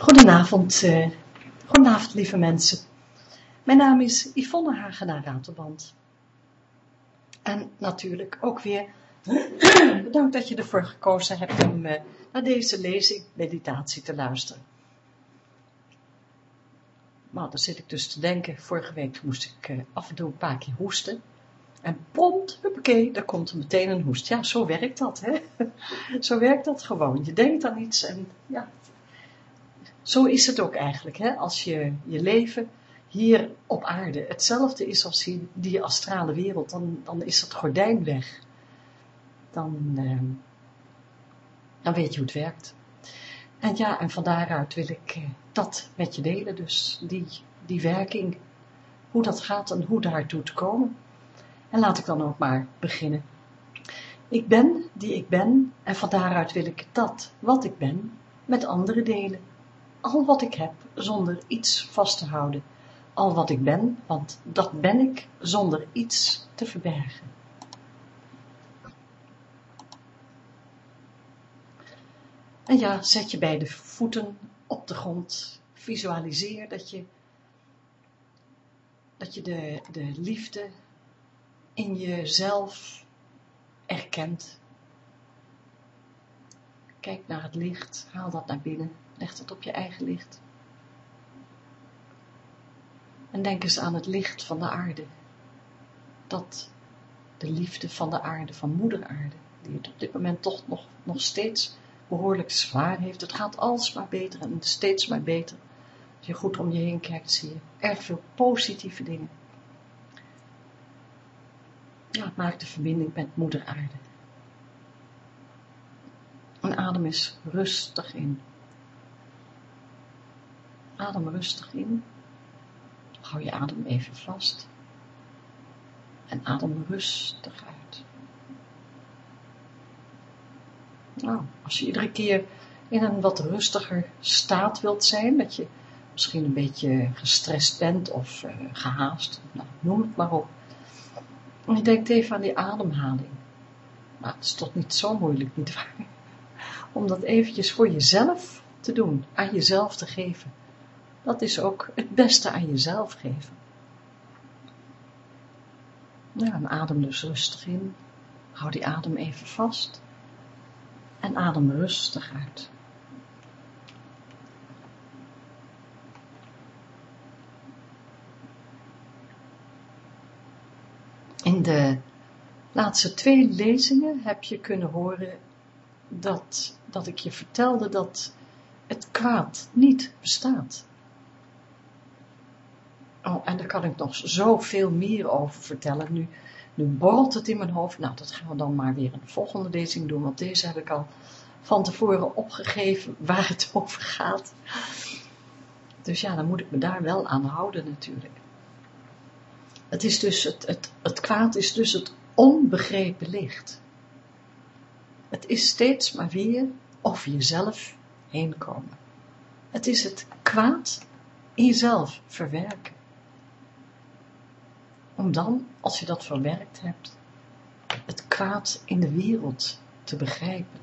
Goedenavond, uh, goedenavond lieve mensen. Mijn naam is Yvonne Hagenaar Ratelband. En natuurlijk ook weer bedankt dat je ervoor gekozen hebt om uh, naar deze lezing, meditatie te luisteren. Maar dan zit ik dus te denken, vorige week moest ik uh, af en toe een paar keer hoesten. En prompt, huppakee, daar komt er meteen een hoest. Ja, zo werkt dat, hè. zo werkt dat gewoon. Je denkt aan iets en ja, zo is het ook eigenlijk, hè? als je je leven hier op aarde hetzelfde is als die, die astrale wereld, dan, dan is het gordijn weg. Dan, eh, dan weet je hoe het werkt. En ja, en van daaruit wil ik eh, dat met je delen, dus die, die werking, hoe dat gaat en hoe daartoe te komen. En laat ik dan ook maar beginnen. Ik ben die ik ben en van daaruit wil ik dat, wat ik ben, met anderen delen al wat ik heb, zonder iets vast te houden. Al wat ik ben, want dat ben ik, zonder iets te verbergen. En ja, zet je beide voeten op de grond. Visualiseer dat je, dat je de, de liefde in jezelf erkent. Kijk naar het licht, haal dat naar binnen. Leg het op je eigen licht. En denk eens aan het licht van de aarde. Dat de liefde van de aarde, van moeder aarde, die het op dit moment toch nog, nog steeds behoorlijk zwaar heeft. Het gaat alsmaar beter en steeds maar beter. Als je goed om je heen kijkt, zie je erg veel positieve dingen. Ja, maak de verbinding met moeder aarde. En adem eens rustig in. Adem rustig in. Hou je adem even vast. En adem rustig uit. Nou, als je iedere keer in een wat rustiger staat wilt zijn, dat je misschien een beetje gestrest bent of uh, gehaast, nou, noem het maar op. En je denkt even aan die ademhaling. Nou, het is toch niet zo moeilijk, nietwaar? Om dat eventjes voor jezelf te doen, aan jezelf te geven. Dat is ook het beste aan jezelf geven. Ja, en adem dus rustig in. Hou die adem even vast. En adem rustig uit. In de laatste twee lezingen heb je kunnen horen dat, dat ik je vertelde dat het kwaad niet bestaat. Oh, en daar kan ik nog zoveel meer over vertellen. Nu, nu borrelt het in mijn hoofd. Nou, dat gaan we dan maar weer in de volgende lezing doen, want deze heb ik al van tevoren opgegeven waar het over gaat. Dus ja, dan moet ik me daar wel aan houden natuurlijk. Het is dus, het, het, kwaad is dus het onbegrepen licht. Het is steeds maar weer over jezelf heen komen. Het is het kwaad in jezelf verwerken om dan, als je dat verwerkt hebt, het kwaad in de wereld te begrijpen,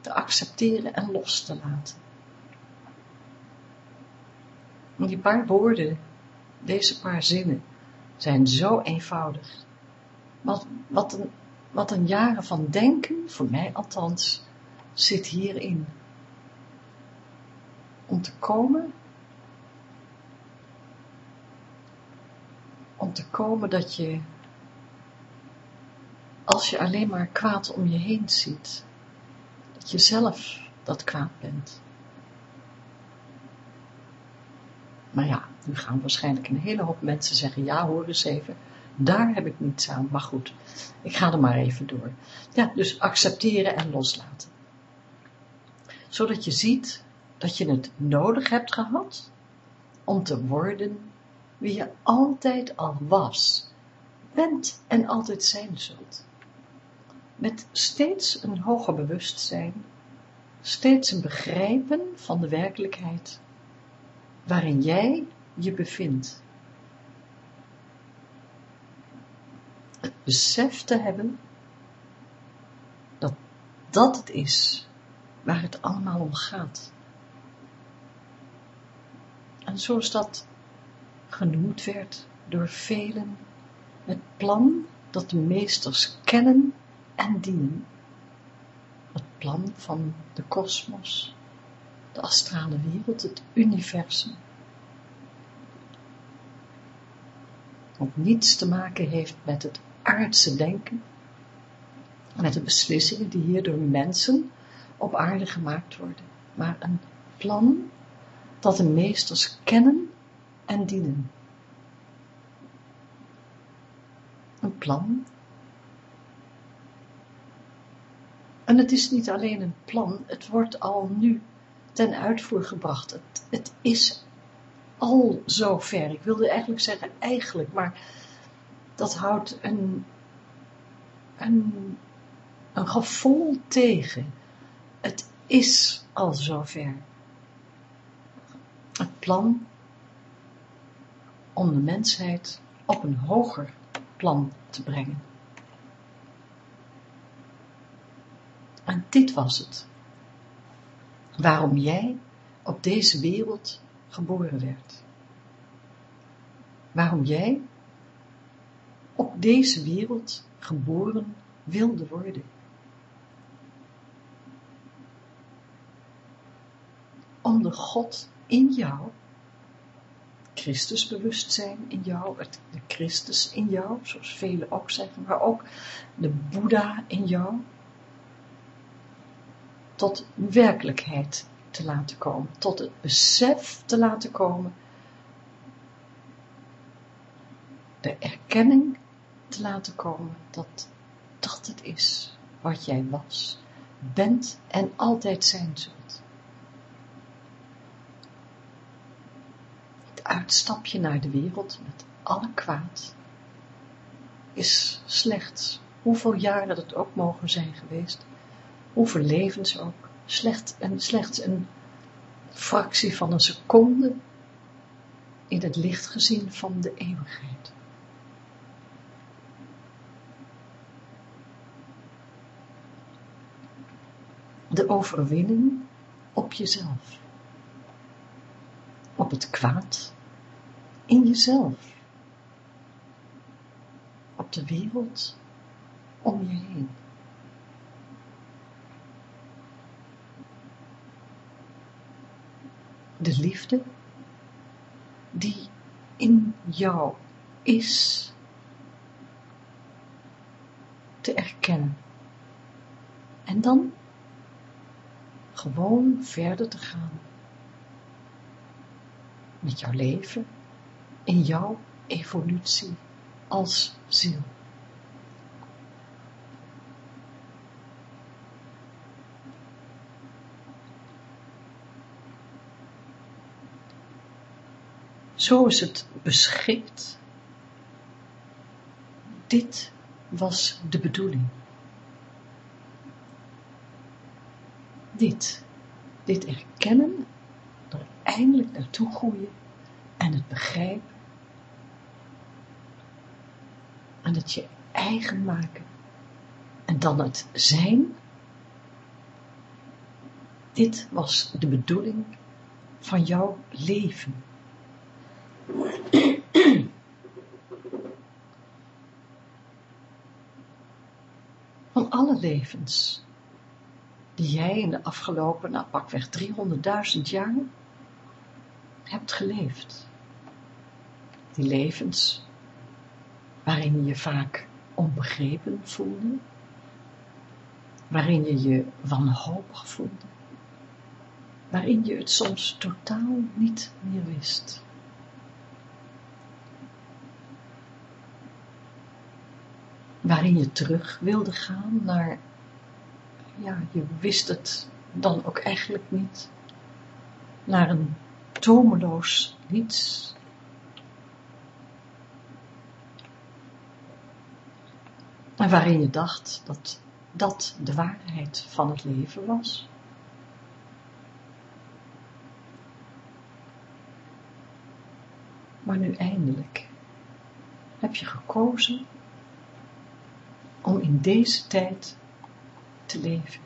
te accepteren en los te laten. En die paar woorden, deze paar zinnen, zijn zo eenvoudig. Wat, wat, een, wat een jaren van denken, voor mij althans, zit hierin. Om te komen om te komen dat je, als je alleen maar kwaad om je heen ziet, dat je zelf dat kwaad bent. Maar ja, nu gaan waarschijnlijk een hele hoop mensen zeggen, ja hoor eens even, daar heb ik niets aan, maar goed, ik ga er maar even door. Ja, dus accepteren en loslaten. Zodat je ziet dat je het nodig hebt gehad om te worden wie je altijd al was, bent en altijd zijn zult. Met steeds een hoger bewustzijn, steeds een begrijpen van de werkelijkheid waarin jij je bevindt. Het besef te hebben dat dat het is waar het allemaal om gaat. En zoals dat genoemd werd door velen, het plan dat de meesters kennen en dienen. Het plan van de kosmos, de astrale wereld, het universum. Wat niets te maken heeft met het aardse denken, met de beslissingen die hier door mensen op aarde gemaakt worden, maar een plan dat de meesters kennen en dienen. Een plan. En het is niet alleen een plan, het wordt al nu ten uitvoer gebracht. Het, het is al zover. Ik wilde eigenlijk zeggen eigenlijk, maar dat houdt een, een, een gevoel tegen. Het is al zover. Het plan om de mensheid op een hoger plan te brengen. En dit was het. Waarom jij op deze wereld geboren werd. Waarom jij op deze wereld geboren wilde worden. Om de God in jou, Christusbewustzijn in jou, het, de Christus in jou, zoals velen ook zeggen, maar ook de Boeddha in jou, tot werkelijkheid te laten komen, tot het besef te laten komen, de erkenning te laten komen dat dat het is wat jij was, bent en altijd zijn zult. Het uitstapje naar de wereld met alle kwaad is slechts, hoeveel jaren het ook mogen zijn geweest, hoeveel levens ook, slecht en slechts een fractie van een seconde in het licht gezien van de eeuwigheid. De overwinning op jezelf. Op het kwaad in jezelf. Op de wereld om je heen. de liefde die in jou is te erkennen. En dan gewoon verder te gaan met jouw leven in jouw evolutie als ziel. Zo is het beschikt. Dit was de bedoeling. Dit, dit erkennen, er eindelijk naartoe groeien en het begrijpen en het je eigen maken en dan het zijn. Dit was de bedoeling van jouw leven. Van alle levens die jij in de afgelopen, nou pakweg 300.000 jaar hebt geleefd. Levens waarin je je vaak onbegrepen voelde, waarin je je wanhopig voelde, waarin je het soms totaal niet meer wist. waarin je terug wilde gaan naar, ja, je wist het dan ook eigenlijk niet, naar een tomeloos niets. waarin je dacht dat dat de waarheid van het leven was. Maar nu eindelijk heb je gekozen om in deze tijd te leven.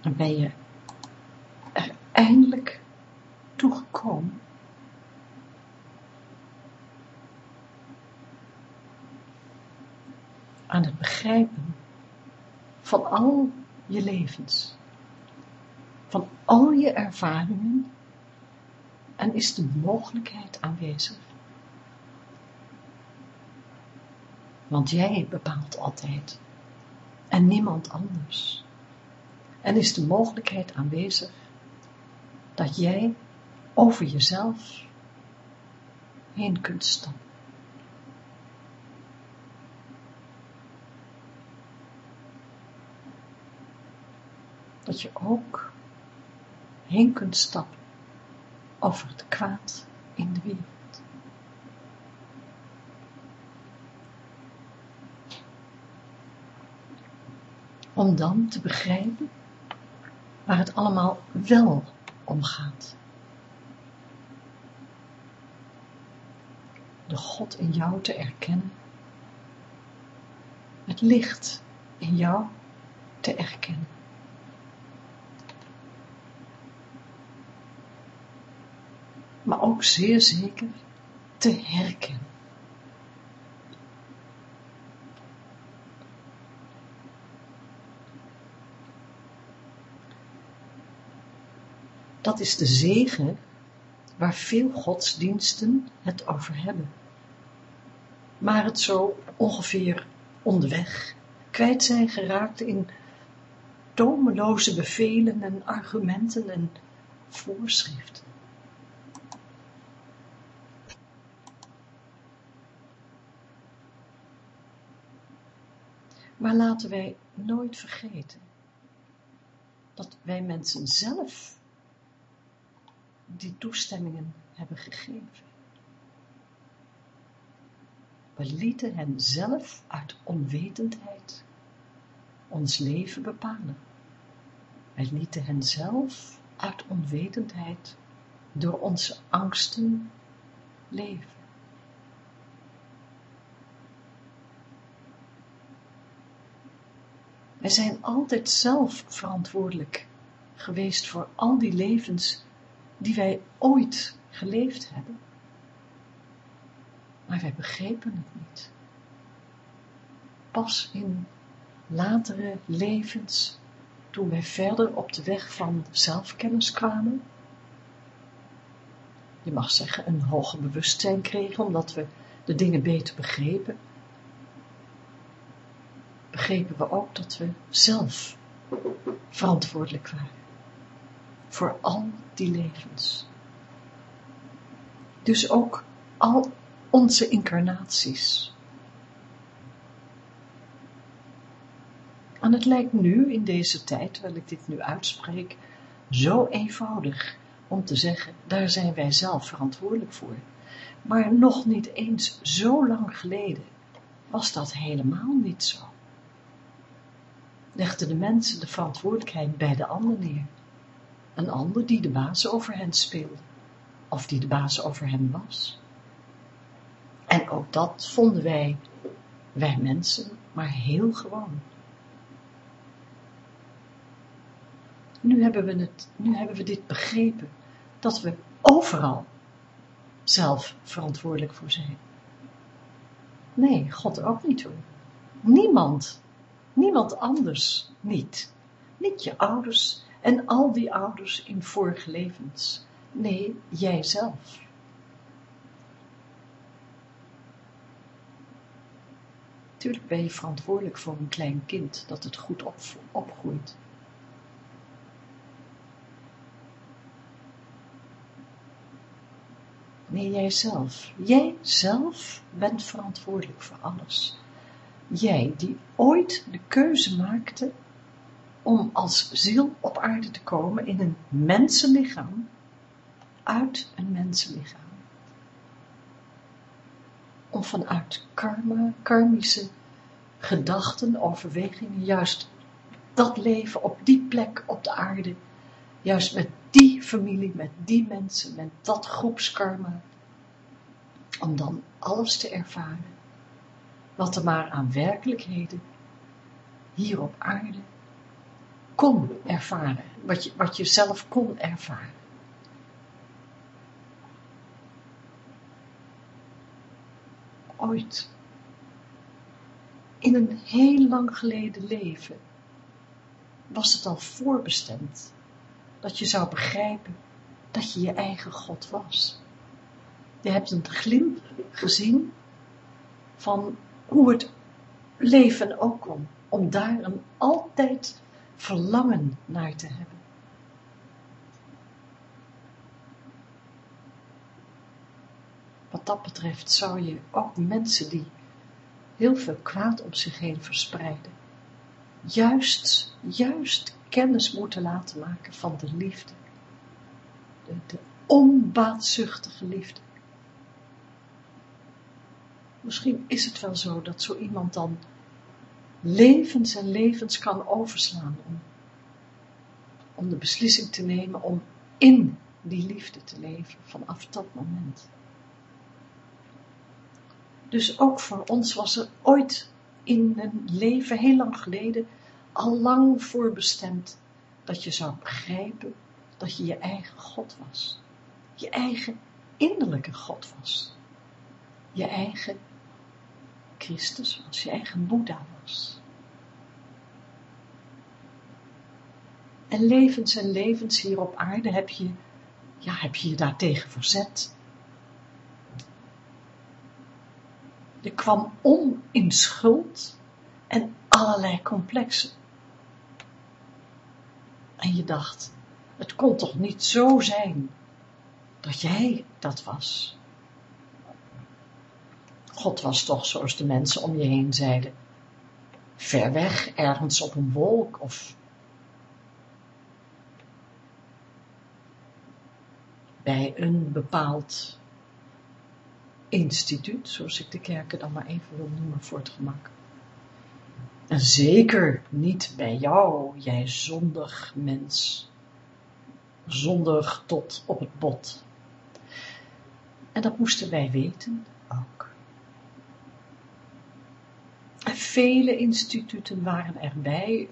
Dan ben je van al je levens, van al je ervaringen en is de mogelijkheid aanwezig. Want jij bepaalt altijd en niemand anders. En is de mogelijkheid aanwezig dat jij over jezelf heen kunt stappen. Dat je ook heen kunt stappen over het kwaad in de wereld. Om dan te begrijpen waar het allemaal wel om gaat. De God in jou te erkennen. Het licht in jou te erkennen. Ook zeer zeker te herkennen. Dat is de zegen waar veel godsdiensten het over hebben. Maar het zo ongeveer onderweg kwijt zijn geraakt in tomeloze bevelen en argumenten en voorschriften. Maar laten wij nooit vergeten dat wij mensen zelf die toestemmingen hebben gegeven. We lieten hen zelf uit onwetendheid ons leven bepalen. Wij lieten hen zelf uit onwetendheid door onze angsten leven. Wij zijn altijd zelf verantwoordelijk geweest voor al die levens die wij ooit geleefd hebben. Maar wij begrepen het niet. Pas in latere levens, toen wij verder op de weg van zelfkennis kwamen, je mag zeggen een hoger bewustzijn kregen, omdat we de dingen beter begrepen, begrepen we ook dat we zelf verantwoordelijk waren voor al die levens. Dus ook al onze incarnaties. En het lijkt nu, in deze tijd, terwijl ik dit nu uitspreek, zo eenvoudig om te zeggen, daar zijn wij zelf verantwoordelijk voor. Maar nog niet eens zo lang geleden was dat helemaal niet zo. Legden de mensen de verantwoordelijkheid bij de ander neer een ander die de baas over hen speelde, of die de baas over hen was. En ook dat vonden wij, wij mensen, maar heel gewoon. Nu hebben we, het, nu hebben we dit begrepen, dat we overal zelf verantwoordelijk voor zijn. Nee, God ook niet hoor. Niemand, niemand anders niet. Niet je ouders, en al die ouders in vorige levens. Nee, jijzelf. Tuurlijk ben je verantwoordelijk voor een klein kind, dat het goed op, opgroeit. Nee, jijzelf. Jij zelf bent verantwoordelijk voor alles. Jij die ooit de keuze maakte om als ziel op aarde te komen in een mensenlichaam, uit een mensenlichaam. Om vanuit karma, karmische gedachten, overwegingen, juist dat leven op die plek op de aarde, juist met die familie, met die mensen, met dat groepskarma, om dan alles te ervaren, wat er maar aan werkelijkheden hier op aarde kon ervaren, wat je, wat je zelf kon ervaren. Ooit, in een heel lang geleden leven, was het al voorbestemd dat je zou begrijpen dat je je eigen God was. Je hebt een glimp gezien van hoe het leven ook kon, om daar een altijd verlangen naar te hebben. Wat dat betreft zou je ook mensen die heel veel kwaad om zich heen verspreiden, juist, juist kennis moeten laten maken van de liefde. De, de onbaatzuchtige liefde. Misschien is het wel zo dat zo iemand dan levens en levens kan overslaan om, om de beslissing te nemen om in die liefde te leven vanaf dat moment. Dus ook voor ons was er ooit in een leven, heel lang geleden, al lang voorbestemd dat je zou begrijpen dat je je eigen God was. Je eigen innerlijke God was. Je eigen Christus was, je eigen Boeddha was. En levens en levens hier op aarde heb je, ja, heb je je daartegen verzet. Je kwam om in schuld en allerlei complexen. En je dacht, het kon toch niet zo zijn dat jij dat was. God was toch, zoals de mensen om je heen zeiden, ver weg, ergens op een wolk of bij een bepaald instituut, zoals ik de kerken dan maar even wil noemen voor het gemak. En zeker niet bij jou, jij zondig mens. Zondig tot op het bot. En dat moesten wij weten ook. Vele instituten waren erbij,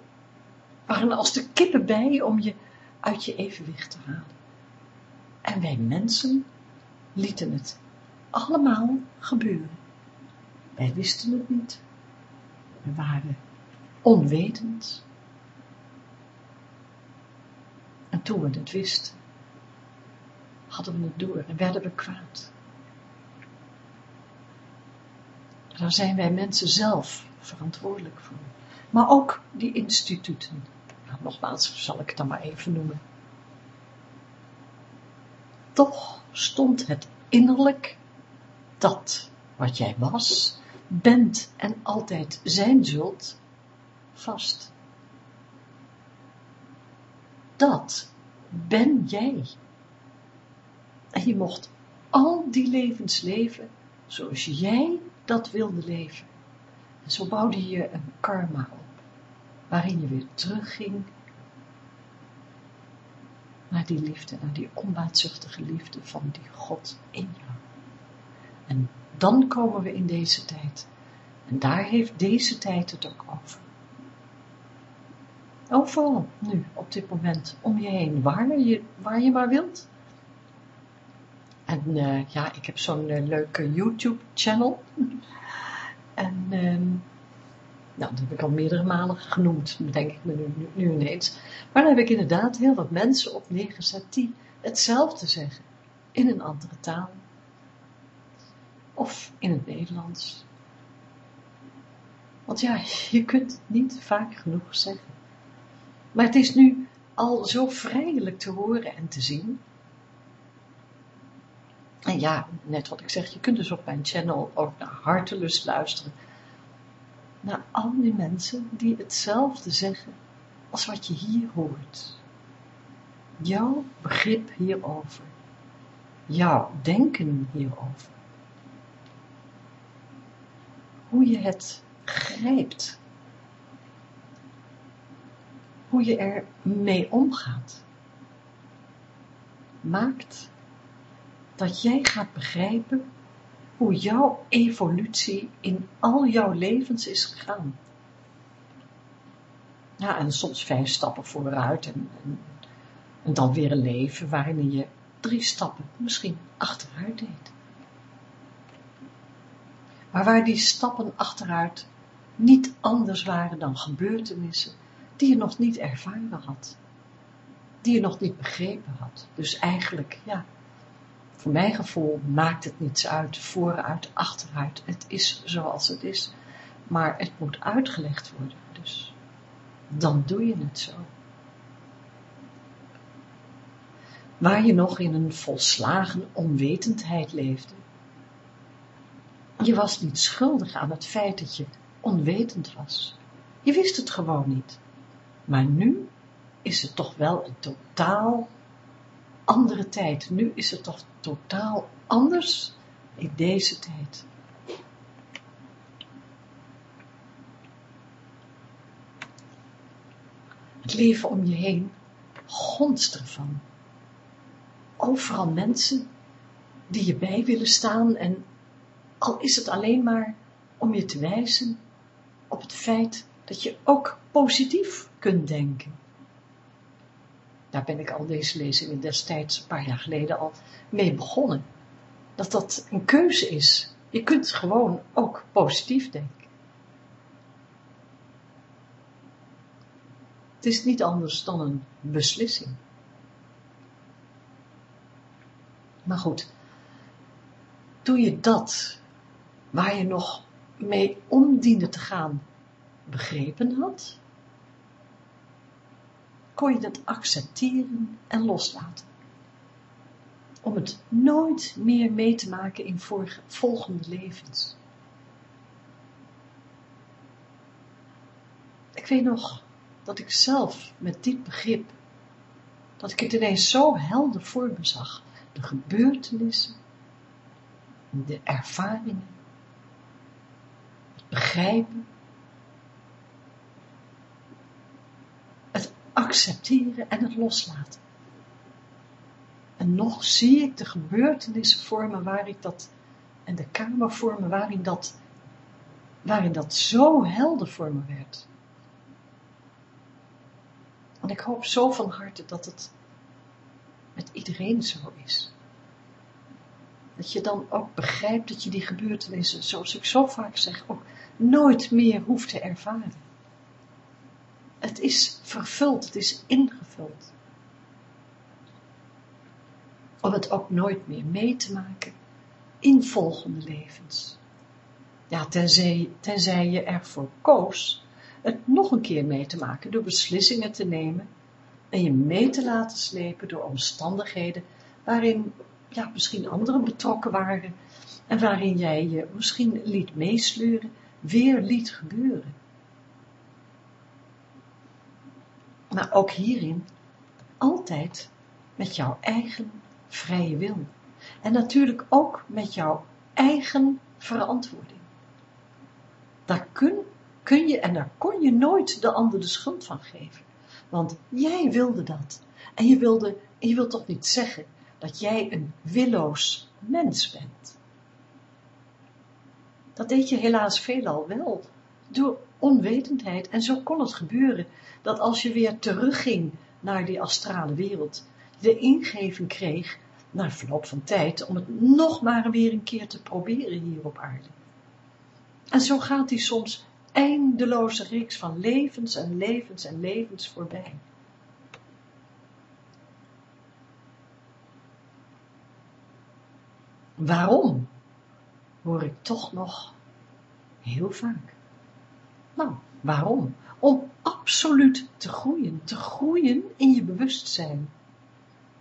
waren als de kippen bij om je uit je evenwicht te halen. En wij mensen lieten het allemaal gebeuren. Wij wisten het niet. We waren onwetend. En toen we het wisten, hadden we het door en werden we kwaad. Daar zijn wij mensen zelf verantwoordelijk voor. Maar ook die instituten. Nou, nogmaals zal ik het dan maar even noemen. Toch stond het innerlijk dat wat jij was, bent en altijd zijn zult, vast. Dat ben jij. En je mocht al die levens leven zoals jij dat wilde leven. Zo bouwde je een karma op, waarin je weer terugging naar die liefde, naar die onbaatzuchtige liefde van die God in jou. En dan komen we in deze tijd. En daar heeft deze tijd het ook over. Overal nu, op dit moment, om je heen, waar je, waar je maar wilt. En uh, ja, ik heb zo'n uh, leuke YouTube-channel. En uh, nou, dat heb ik al meerdere malen genoemd, denk ik me nu, nu, ineens. Maar daar heb ik inderdaad heel wat mensen op neergezet die hetzelfde zeggen. In een andere taal. Of in het Nederlands. Want ja, je kunt niet vaak genoeg zeggen. Maar het is nu al zo vrijelijk te horen en te zien. En ja, net wat ik zeg, je kunt dus op mijn channel ook naar hartelust luisteren naar al die mensen die hetzelfde zeggen als wat je hier hoort. Jouw begrip hierover. Jouw denken hierover. Hoe je het grijpt. Hoe je er mee omgaat. Maakt dat jij gaat begrijpen hoe jouw evolutie in al jouw levens is gegaan. Ja, en soms vijf stappen vooruit en, en, en dan weer een leven waarin je drie stappen misschien achteruit deed. Maar waar die stappen achteruit niet anders waren dan gebeurtenissen die je nog niet ervaren had. Die je nog niet begrepen had. Dus eigenlijk, ja, voor mijn gevoel maakt het niets uit, vooruit, achteruit. Het is zoals het is. Maar het moet uitgelegd worden, dus dan doe je het zo. Waar je nog in een volslagen onwetendheid leefde. Je was niet schuldig aan het feit dat je onwetend was. Je wist het gewoon niet. Maar nu is het toch wel een totaal andere tijd. Nu is het toch totaal anders in deze tijd. Het leven om je heen gonst ervan. Overal mensen die je bij willen staan en al is het alleen maar om je te wijzen op het feit dat je ook positief kunt denken. Daar ben ik al deze lezingen destijds, een paar jaar geleden al mee begonnen. Dat dat een keuze is. Je kunt gewoon ook positief denken. Het is niet anders dan een beslissing. Maar goed, doe je dat waar je nog mee om diende te gaan begrepen had, kon je het accepteren en loslaten. Om het nooit meer mee te maken in volgende levens. Ik weet nog dat ik zelf met dit begrip, dat ik het ineens zo helder voor me zag, de gebeurtenissen, de ervaringen, het begrijpen, het accepteren en het loslaten. En nog zie ik de gebeurtenissen voor me waar ik dat, en de kamer voor me waarin dat, waarin dat zo helder voor me werd. En ik hoop zo van harte dat het met iedereen zo is. Dat je dan ook begrijpt dat je die gebeurtenissen, zoals ik zo vaak zeg, ook nooit meer hoeft te ervaren. Het is vervuld, het is ingevuld. Om het ook nooit meer mee te maken in volgende levens. Ja, tenzij, tenzij je ervoor koos het nog een keer mee te maken door beslissingen te nemen en je mee te laten slepen door omstandigheden waarin ja, misschien anderen betrokken waren en waarin jij je misschien liet meesleuren, weer liet gebeuren. Maar ook hierin altijd met jouw eigen vrije wil. En natuurlijk ook met jouw eigen verantwoording. Daar kun, kun je en daar kon je nooit de ander de schuld van geven. Want jij wilde dat. En je wilde, je wilt toch niet zeggen dat jij een willoos mens bent. Dat deed je helaas veelal wel, door onwetendheid. En zo kon het gebeuren, dat als je weer terugging naar die astrale wereld, de ingeving kreeg, na verloop van tijd, om het nog maar weer een keer te proberen hier op aarde. En zo gaat die soms eindeloze reeks van levens en levens en levens voorbij. Waarom? Hoor ik toch nog heel vaak. Nou, waarom? Om absoluut te groeien, te groeien in je bewustzijn.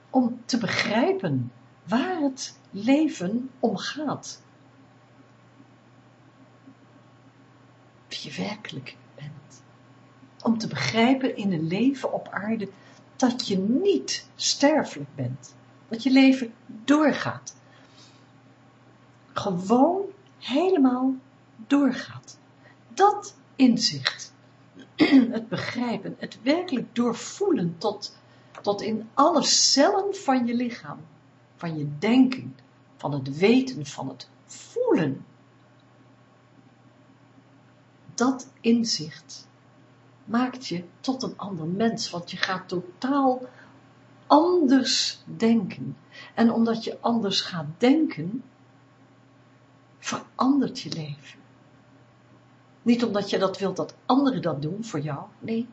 Om te begrijpen waar het leven om gaat. Wie je werkelijk bent. Om te begrijpen in een leven op aarde dat je niet sterfelijk bent. Dat je leven doorgaat gewoon helemaal doorgaat. Dat inzicht, het begrijpen, het werkelijk doorvoelen tot, tot in alle cellen van je lichaam, van je denken, van het weten, van het voelen. Dat inzicht, maakt je tot een ander mens, want je gaat totaal anders denken. En omdat je anders gaat denken, verandert je leven. Niet omdat je dat wilt dat anderen dat doen voor jou, nee,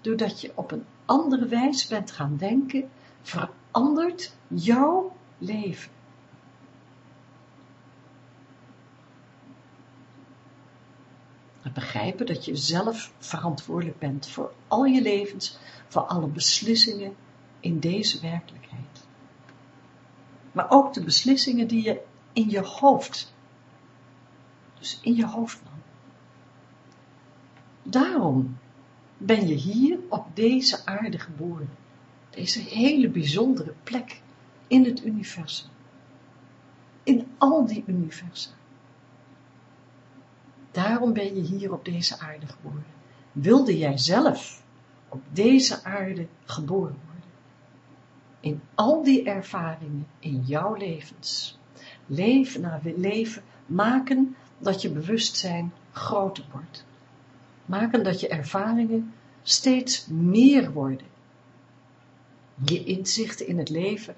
doordat je op een andere wijze bent gaan denken, verandert jouw leven. begrijpen dat je zelf verantwoordelijk bent voor al je levens, voor alle beslissingen in deze werkelijkheid. Maar ook de beslissingen die je in je hoofd, dus in je hoofd. Daarom ben je hier op deze aarde geboren. Deze hele bijzondere plek in het universum. In al die universa. Daarom ben je hier op deze aarde geboren. Wilde jij zelf op deze aarde geboren worden? In al die ervaringen in jouw levens. Leven na leven maken dat je bewustzijn groter wordt. Maken dat je ervaringen steeds meer worden. Je inzichten in het leven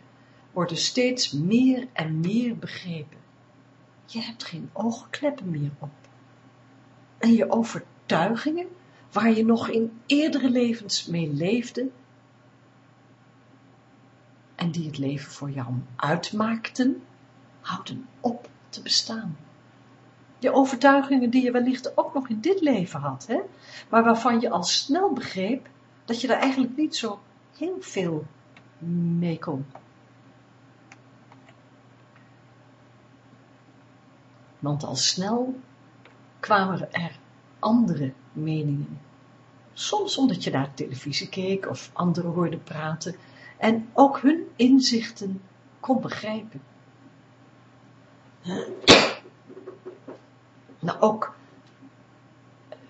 worden steeds meer en meer begrepen. Je hebt geen oogkleppen meer op en je overtuigingen, waar je nog in eerdere levens mee leefde, en die het leven voor jou uitmaakten, houden op te bestaan. Je overtuigingen die je wellicht ook nog in dit leven had, hè? maar waarvan je al snel begreep dat je daar eigenlijk niet zo heel veel mee kon. Want al snel kwamen er andere meningen. Soms omdat je naar televisie keek of anderen hoorde praten en ook hun inzichten kon begrijpen. Nou, ook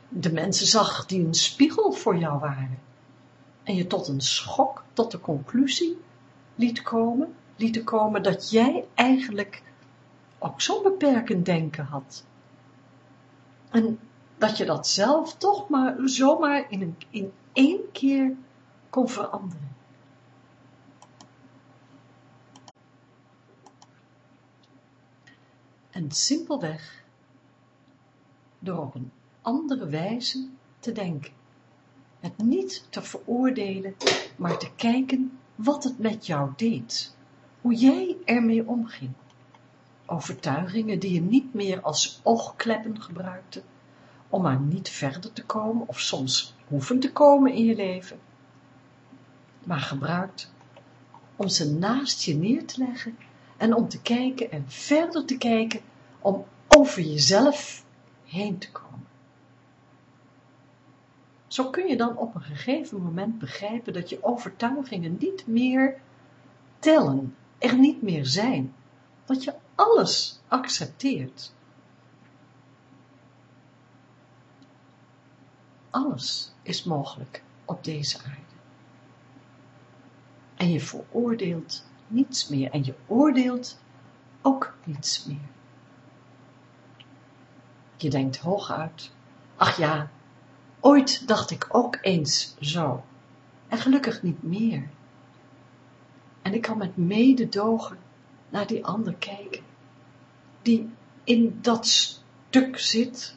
de mensen zag die een spiegel voor jou waren. En je tot een schok, tot de conclusie liet komen, liet komen dat jij eigenlijk ook zo'n beperkend denken had. En dat je dat zelf toch maar zomaar in, een, in één keer kon veranderen. En simpelweg door op een andere wijze te denken. Het niet te veroordelen, maar te kijken wat het met jou deed. Hoe jij ermee omging overtuigingen die je niet meer als oogkleppen gebruikte, om maar niet verder te komen of soms hoeven te komen in je leven, maar gebruikt om ze naast je neer te leggen en om te kijken en verder te kijken om over jezelf heen te komen. Zo kun je dan op een gegeven moment begrijpen dat je overtuigingen niet meer tellen, er niet meer zijn, dat je alles accepteert. Alles is mogelijk op deze aarde. En je veroordeelt niets meer en je oordeelt ook niets meer. Je denkt hooguit, ach ja, ooit dacht ik ook eens zo, en gelukkig niet meer. En ik kan met mededogen naar die ander kijken, die in dat stuk zit,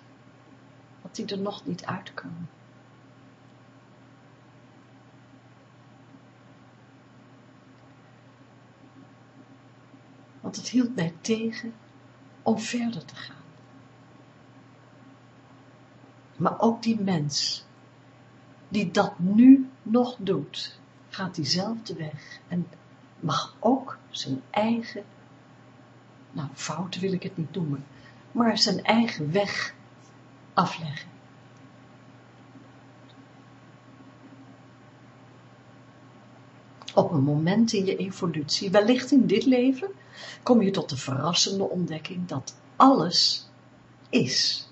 dat hij er nog niet uit kan. Want het hield mij tegen om verder te gaan. Maar ook die mens, die dat nu nog doet, gaat diezelfde weg en mag ook zijn eigen, nou fouten wil ik het niet noemen, maar zijn eigen weg afleggen. Op een moment in je evolutie, wellicht in dit leven, kom je tot de verrassende ontdekking dat alles is.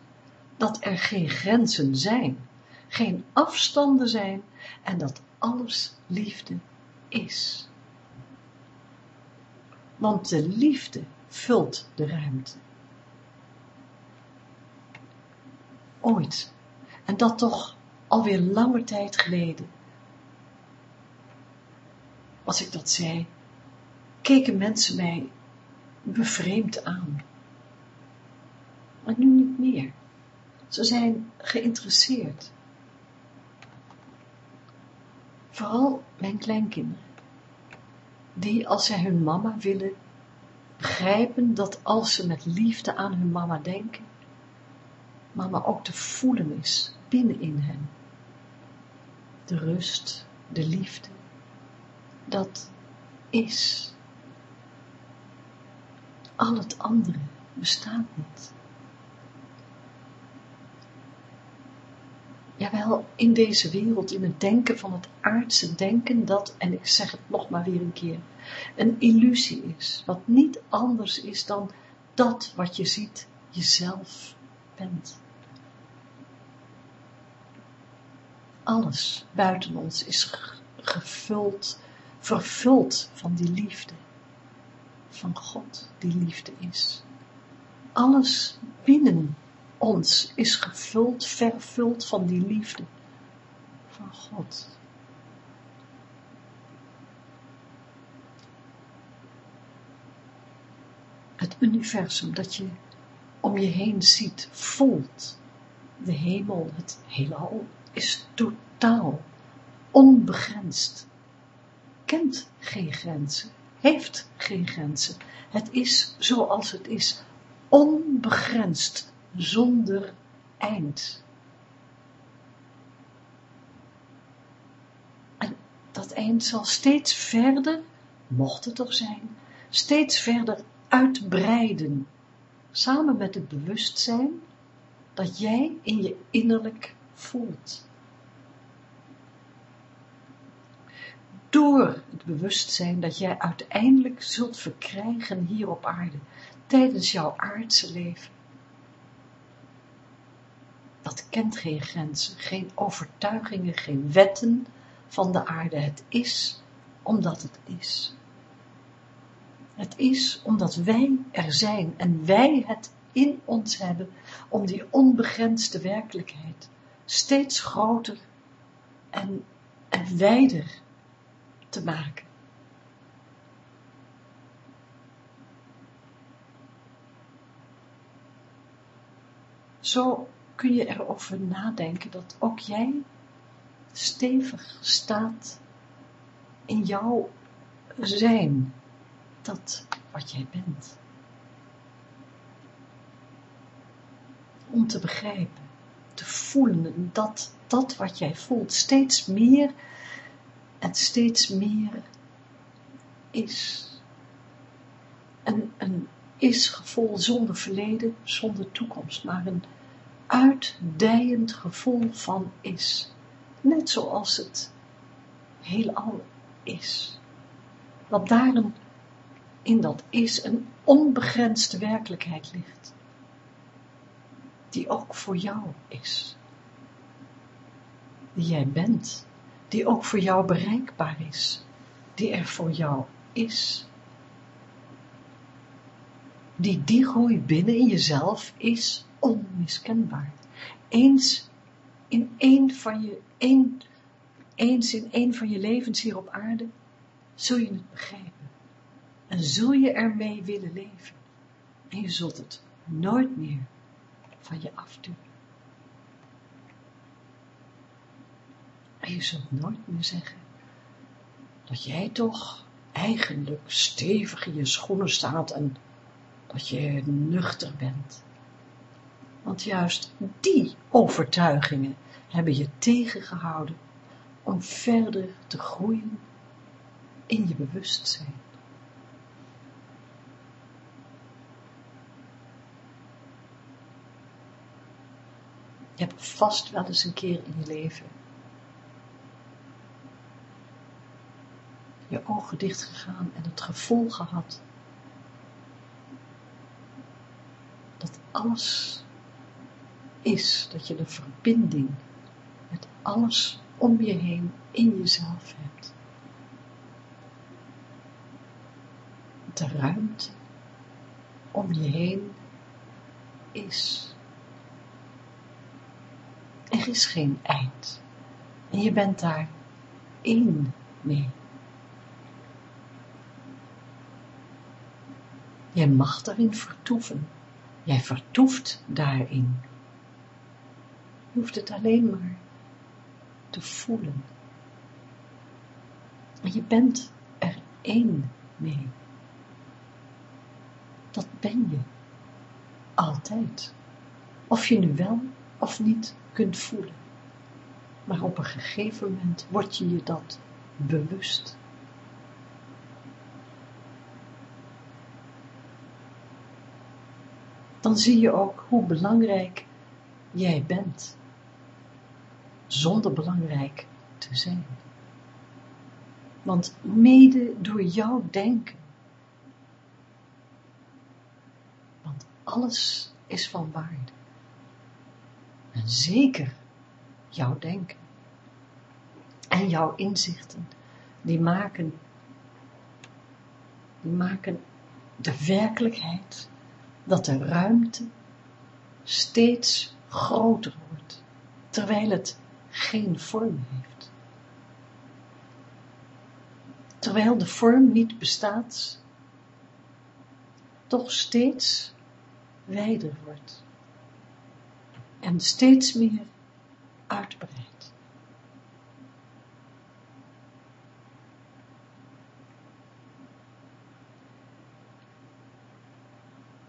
Dat er geen grenzen zijn, geen afstanden zijn en dat alles liefde is want de liefde vult de ruimte. Ooit, en dat toch alweer lange tijd geleden. Als ik dat zei, keken mensen mij bevreemd aan. Maar nu niet meer. Ze zijn geïnteresseerd. Vooral mijn kleinkinderen, die als zij hun mama willen, begrijpen dat als ze met liefde aan hun mama denken, mama ook te voelen is binnenin hen. De rust, de liefde, dat is. Al het andere bestaat niet. Jawel, in deze wereld, in het denken van het aardse denken, dat, en ik zeg het nog maar weer een keer, een illusie is, wat niet anders is dan dat wat je ziet, jezelf bent. Alles buiten ons is gevuld, vervuld van die liefde, van God die liefde is. Alles binnen ons is gevuld, vervuld van die liefde van God. Het universum dat je om je heen ziet, voelt, de hemel, het heelal, is totaal, onbegrensd, kent geen grenzen, heeft geen grenzen. Het is zoals het is, onbegrensd, zonder eind. En dat eind zal steeds verder, mocht het er zijn, steeds verder uitbreiden, samen met het bewustzijn dat jij in je innerlijk voelt. Door het bewustzijn dat jij uiteindelijk zult verkrijgen hier op aarde, tijdens jouw aardse leven, dat kent geen grenzen, geen overtuigingen, geen wetten van de aarde. Het is omdat het is. Het is omdat wij er zijn en wij het in ons hebben om die onbegrensde werkelijkheid steeds groter en, en wijder te maken. Zo kun je erover nadenken dat ook jij stevig staat in jouw zijn, dat wat jij bent. Om te begrijpen, te voelen dat dat wat jij voelt steeds meer en steeds meer is. Een, een is-gevoel zonder verleden, zonder toekomst, maar een uitdijend gevoel van is. Net zoals het heelal is. Dat daarin in dat is een onbegrensde werkelijkheid ligt. Die ook voor jou is. Die jij bent. Die ook voor jou bereikbaar is. Die er voor jou is. Die die groei binnen in jezelf is onmiskenbaar. Eens in één van je, een, eens in één van je levens hier op aarde, zul je het begrijpen. En zul je ermee willen leven. En je zult het nooit meer van je afdoen. En je zult nooit meer zeggen, dat jij toch eigenlijk stevig in je schoenen staat en dat je nuchter bent. Want juist die overtuigingen hebben je tegengehouden om verder te groeien in je bewustzijn. Je hebt vast wel eens een keer in je leven je ogen dicht gegaan en het gevoel gehad dat alles is dat je de verbinding met alles om je heen in jezelf hebt. De ruimte om je heen is. Er is geen eind. En je bent daar één mee. Jij mag daarin vertoeven. Jij vertoeft daarin. Je hoeft het alleen maar te voelen. En je bent er één mee. Dat ben je. Altijd. Of je nu wel of niet kunt voelen. Maar op een gegeven moment word je je dat bewust. Dan zie je ook hoe belangrijk jij bent. Zonder belangrijk te zijn. Want mede door jouw denken. Want alles is van waarde. En zeker jouw denken. En jouw inzichten. Die maken, die maken de werkelijkheid dat de ruimte steeds groter wordt, terwijl het geen vorm heeft. Terwijl de vorm niet bestaat, toch steeds wijder wordt en steeds meer uitbreidt.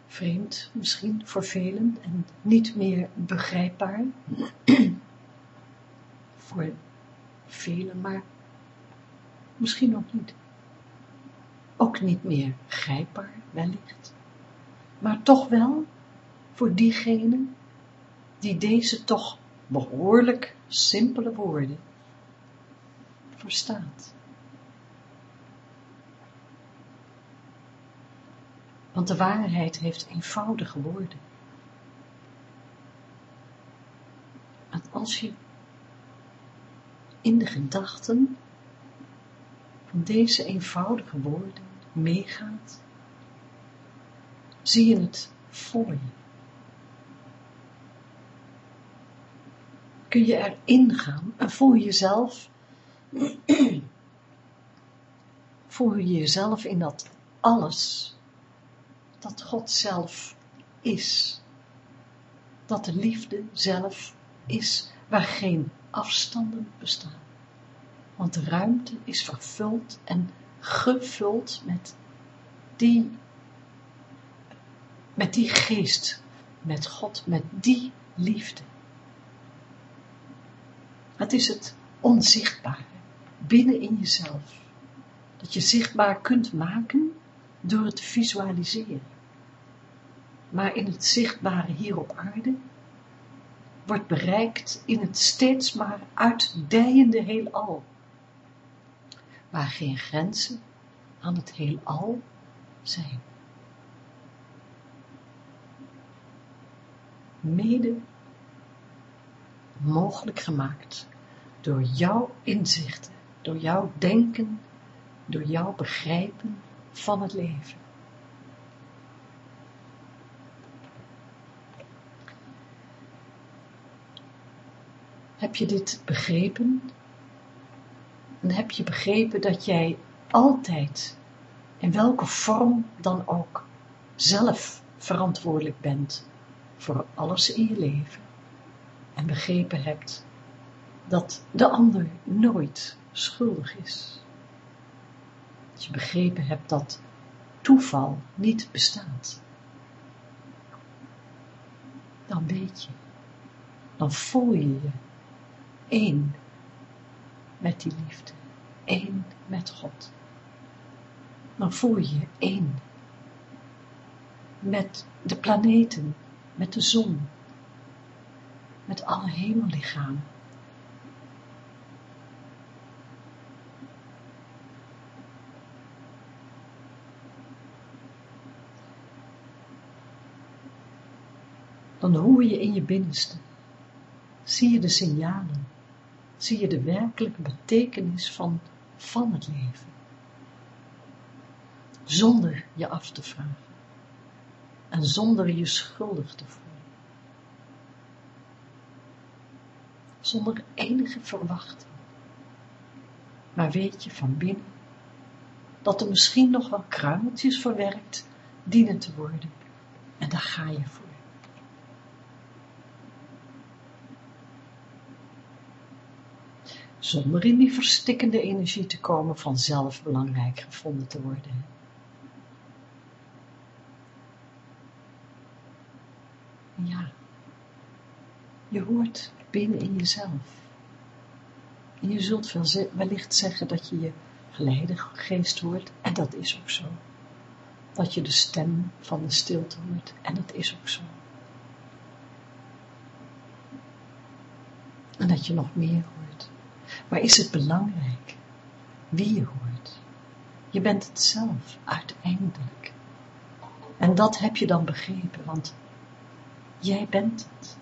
Vreemd misschien voor velen en niet meer begrijpbaar voor velen, maar misschien ook niet. Ook niet meer grijpbaar, wellicht, maar toch wel voor diegenen die deze toch behoorlijk simpele woorden verstaat. Want de waarheid heeft eenvoudige woorden. En als je in de gedachten van deze eenvoudige woorden meegaat, zie je het voor je. Kun je erin gaan en voel je jezelf, voel je jezelf in dat alles, dat God zelf is. Dat de liefde zelf is, waar geen afstanden bestaan. Want de ruimte is vervuld en gevuld met die, met die geest, met God, met die liefde. Het is het onzichtbare binnen in jezelf, dat je zichtbaar kunt maken door het visualiseren. Maar in het zichtbare hier op aarde wordt bereikt in het steeds maar uitdijende heelal, waar geen grenzen aan het heelal zijn. Mede mogelijk gemaakt door jouw inzichten, door jouw denken, door jouw begrijpen van het leven. Heb je dit begrepen? Dan heb je begrepen dat jij altijd, in welke vorm dan ook, zelf verantwoordelijk bent voor alles in je leven. En begrepen hebt dat de ander nooit schuldig is. Dat je begrepen hebt dat toeval niet bestaat. Dan weet je, dan voel je je één met die liefde, één met God. Dan voel je je één met de planeten, met de zon, met alle hemellichamen. Dan hoor je in je binnenste, zie je de signalen, zie je de werkelijke betekenis van, van het leven. Zonder je af te vragen. En zonder je schuldig te voelen. Zonder enige verwachting. maar weet je van binnen dat er misschien nog wel kruimeltjes verwerkt dienen te worden. En daar ga je voor. Zonder in die verstikkende energie te komen van zelf belangrijk gevonden te worden. Ja, je hoort binnen in jezelf. En je zult wellicht zeggen dat je je geest hoort, en dat is ook zo. Dat je de stem van de stilte hoort, en dat is ook zo. En dat je nog meer hoort. Maar is het belangrijk wie je hoort? Je bent het zelf, uiteindelijk. En dat heb je dan begrepen, want jij bent het.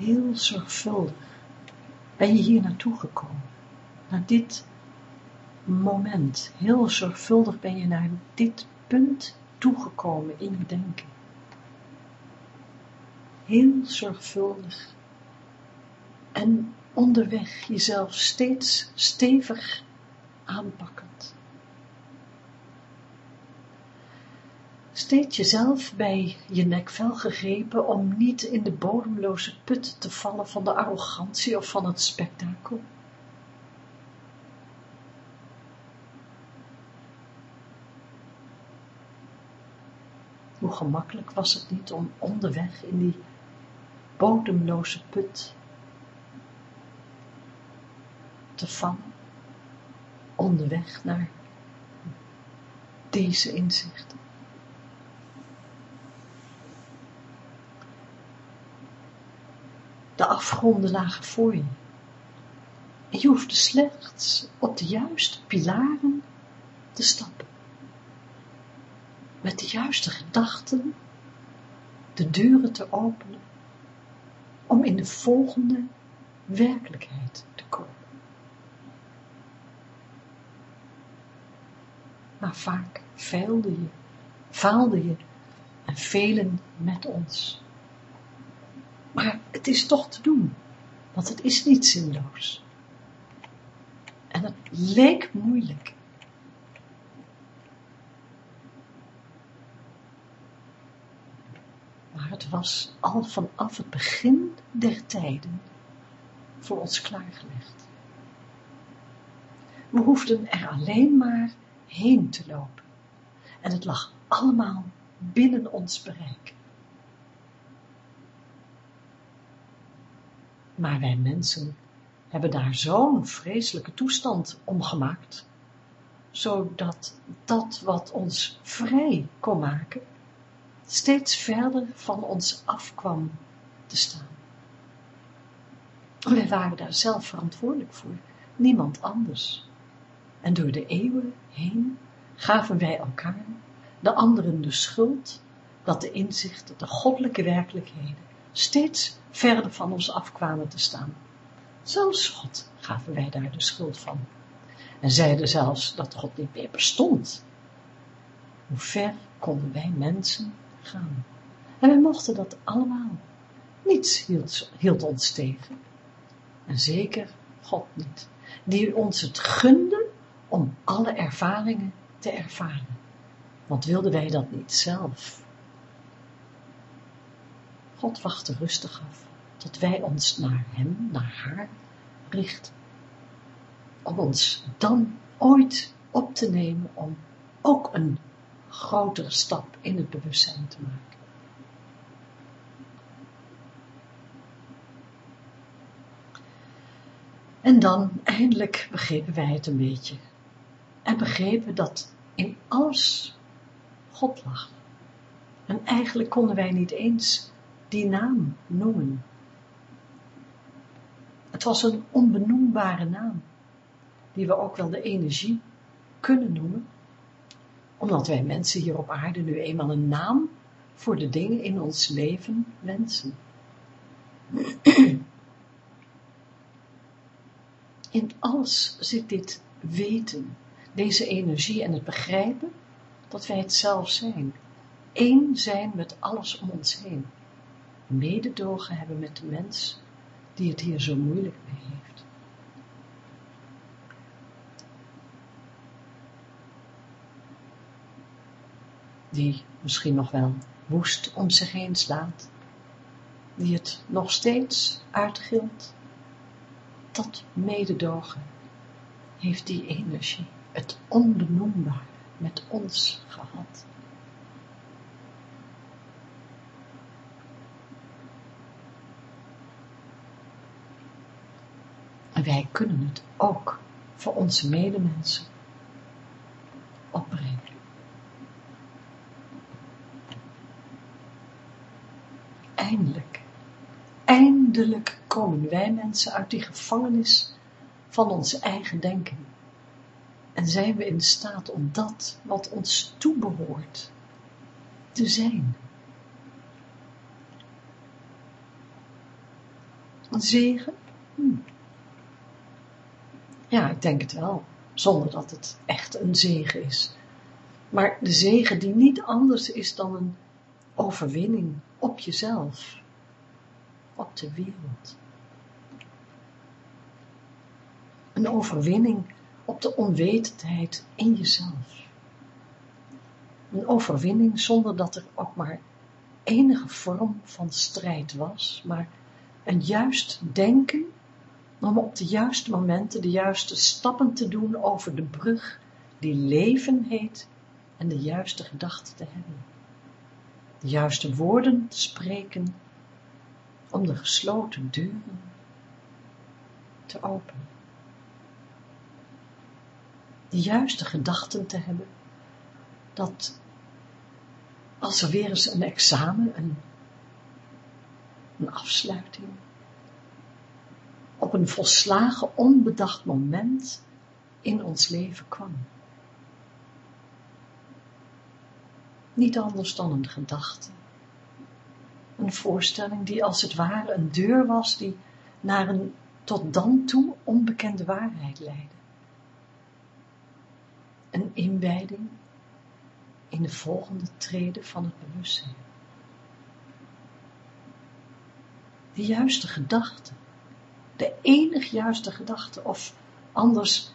heel zorgvuldig ben je hier naartoe gekomen. Naar dit moment. Heel zorgvuldig ben je naar dit punt toegekomen in je denken. Heel zorgvuldig. En onderweg jezelf steeds stevig aanpakkend. steeds jezelf bij je nekvel gegrepen om niet in de bodemloze put te vallen van de arrogantie of van het spektakel. Hoe gemakkelijk was het niet om onderweg in die bodemloze put te vallen, onderweg naar deze inzichten. De afgronden lagen voor je. Je hoefde slechts op de juiste pilaren te stappen. Met de juiste gedachten de deuren te openen om in de volgende werkelijkheid te komen. Maar vaak failde je, faalde je en velen met ons. Maar het is toch te doen, want het is niet zinloos. En het leek moeilijk. Maar was al vanaf het begin der tijden voor ons klaargelegd. We hoefden er alleen maar heen te lopen. En het lag allemaal binnen ons bereik. Maar wij mensen hebben daar zo'n vreselijke toestand om gemaakt, zodat dat wat ons vrij kon maken, steeds verder van ons afkwam te staan. Wij waren daar zelf verantwoordelijk voor, niemand anders. En door de eeuwen heen gaven wij elkaar, de anderen de schuld, dat de inzichten, de goddelijke werkelijkheden, steeds verder van ons afkwamen te staan. Zelfs God gaven wij daar de schuld van. En zeiden zelfs dat God niet meer bestond. Hoe ver konden wij mensen gaan? En wij mochten dat allemaal. Niets hield, hield ons tegen. En zeker God niet, die ons het gunde om alle ervaringen te ervaren. Want wilden wij dat niet zelf? God wachtte rustig af, tot wij ons naar hem, naar haar, richten. Om ons dan ooit op te nemen om ook een grotere stap in het bewustzijn te maken. En dan eindelijk begrepen wij het een beetje. En begrepen dat in alles God lag. En eigenlijk konden wij niet eens die naam noemen. Het was een onbenoembare naam, die we ook wel de energie kunnen noemen, omdat wij mensen hier op aarde nu eenmaal een naam voor de dingen in ons leven wensen. In alles zit dit weten, deze energie en het begrijpen dat wij het zelf zijn. Eén zijn met alles om ons heen. mededogen hebben met de mens die het hier zo moeilijk mee heeft. Die misschien nog wel woest om zich heen slaat, die het nog steeds uitgilt, tot mededogen heeft die energie, het onbenoembare, met ons gehad. En wij kunnen het ook voor onze medemensen opbrengen. Eindelijk, eindelijk komen wij mensen uit die gevangenis van ons eigen denken. En zijn we in staat om dat wat ons toebehoort te zijn. Een zegen? Hm. Ja, ik denk het wel, zonder dat het echt een zegen is. Maar de zegen die niet anders is dan een overwinning op jezelf, op de wereld. Een overwinning op de onwetendheid in jezelf. Een overwinning zonder dat er ook maar enige vorm van strijd was, maar een juist denken om op de juiste momenten de juiste stappen te doen over de brug die leven heet en de juiste gedachten te hebben. De juiste woorden te spreken om de gesloten deuren te openen. De juiste gedachten te hebben dat als er weer eens een examen, een, een afsluiting, op een volslagen onbedacht moment in ons leven kwam. Niet anders dan een gedachte, een voorstelling die als het ware een deur was die naar een tot dan toe onbekende waarheid leidde. Een inwijding in de volgende treden van het bewustzijn. De juiste gedachte de enig juiste gedachte of anders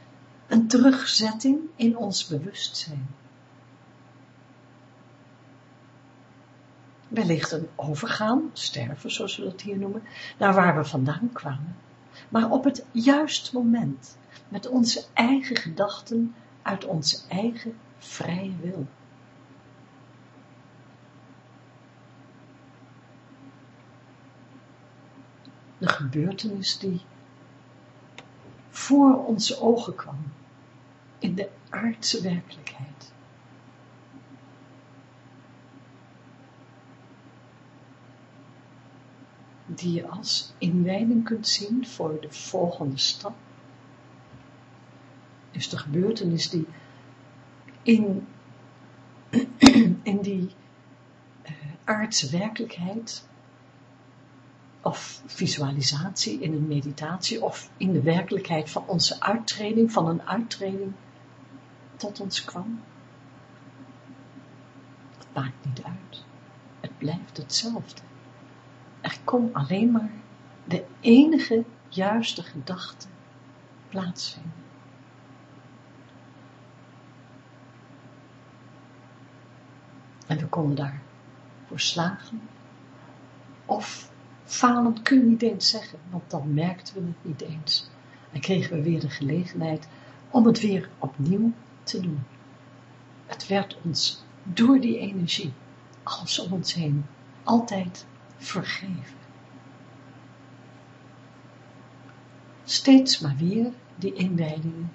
een terugzetting in ons bewustzijn. Wellicht een overgaan, sterven zoals we dat hier noemen, naar waar we vandaan kwamen, maar op het juiste moment, met onze eigen gedachten uit onze eigen vrije wil. de gebeurtenis die voor onze ogen kwam, in de aardse werkelijkheid. Die je als inwijding kunt zien voor de volgende stap. Is de gebeurtenis die in, in die uh, aardse werkelijkheid of visualisatie in een meditatie of in de werkelijkheid van onze uittreding, van een uittreding tot ons kwam. Het maakt niet uit. Het blijft hetzelfde. Er kon alleen maar de enige juiste gedachte plaatsvinden. En we konden daar voor slagen of Falend kun je niet eens zeggen, want dan merkten we het niet eens. En kregen we weer de gelegenheid om het weer opnieuw te doen. Het werd ons door die energie, alles om ons heen, altijd vergeven. Steeds maar weer die inwijdingen,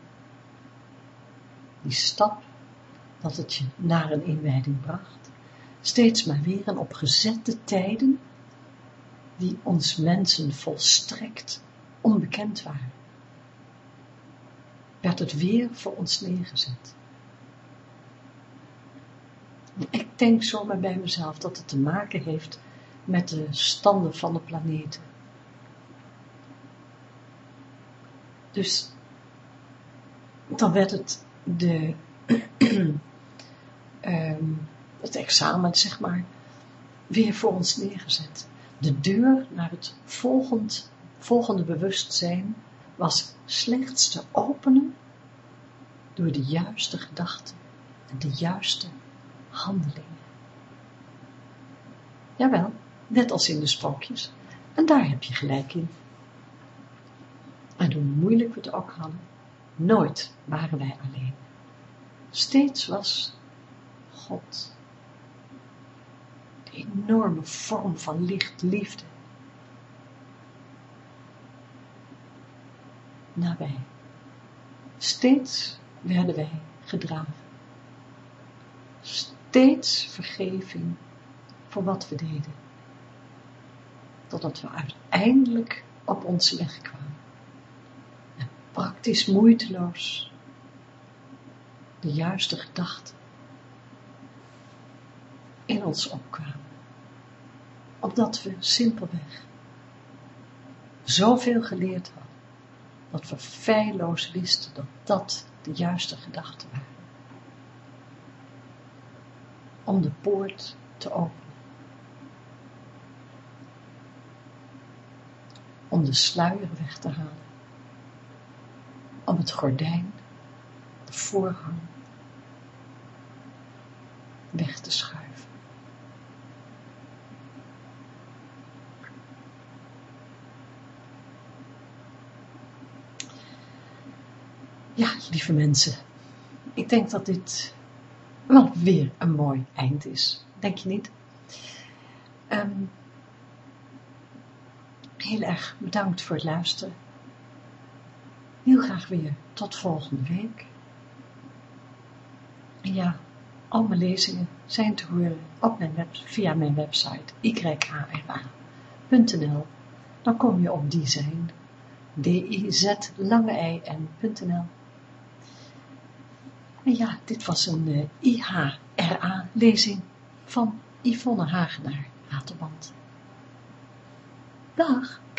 die stap dat het je naar een inwijding bracht, steeds maar weer en op gezette tijden die ons mensen volstrekt onbekend waren, werd het weer voor ons neergezet. Ik denk zomaar bij mezelf dat het te maken heeft met de standen van de planeten. Dus dan werd het de, um, het examen, zeg maar, weer voor ons neergezet De deur naar het volgend, volgende bewustzijn was slechts te openen door de juiste gedachten en de juiste handelingen. Jawel, net als in de sprookjes. En daar heb je gelijk in. En hoe moeilijk we het ook hadden, nooit waren wij alleen. Steeds was God de enorme vorm van licht, liefde, nabij. Steeds werden wij gedragen. Steeds vergeving voor wat we deden. Totdat we uiteindelijk op onze weg kwamen. En praktisch moeiteloos de juiste gedachten in ons opkwamen. Omdat we simpelweg zoveel geleerd hadden, dat we feilloos wisten dat dat de juiste gedachten waren. Om de poort te openen. Om de sluier weg te halen. Om het gordijn, de voorhang, weg te schuiven. Ja, lieve mensen, ik denk dat dit wel weer een mooi eind is. Denk je niet? Um, heel erg bedankt voor het luisteren. Heel graag weer tot volgende week. En ja, al mijn lezingen zijn te horen op mijn web, via mijn website yhra.nl. Dan kom je op design, d-i-z lange i-n.nl. En ja, dit was een uh, IHRA-lezing van Yvonne Hagenaar, Waterband. Dag!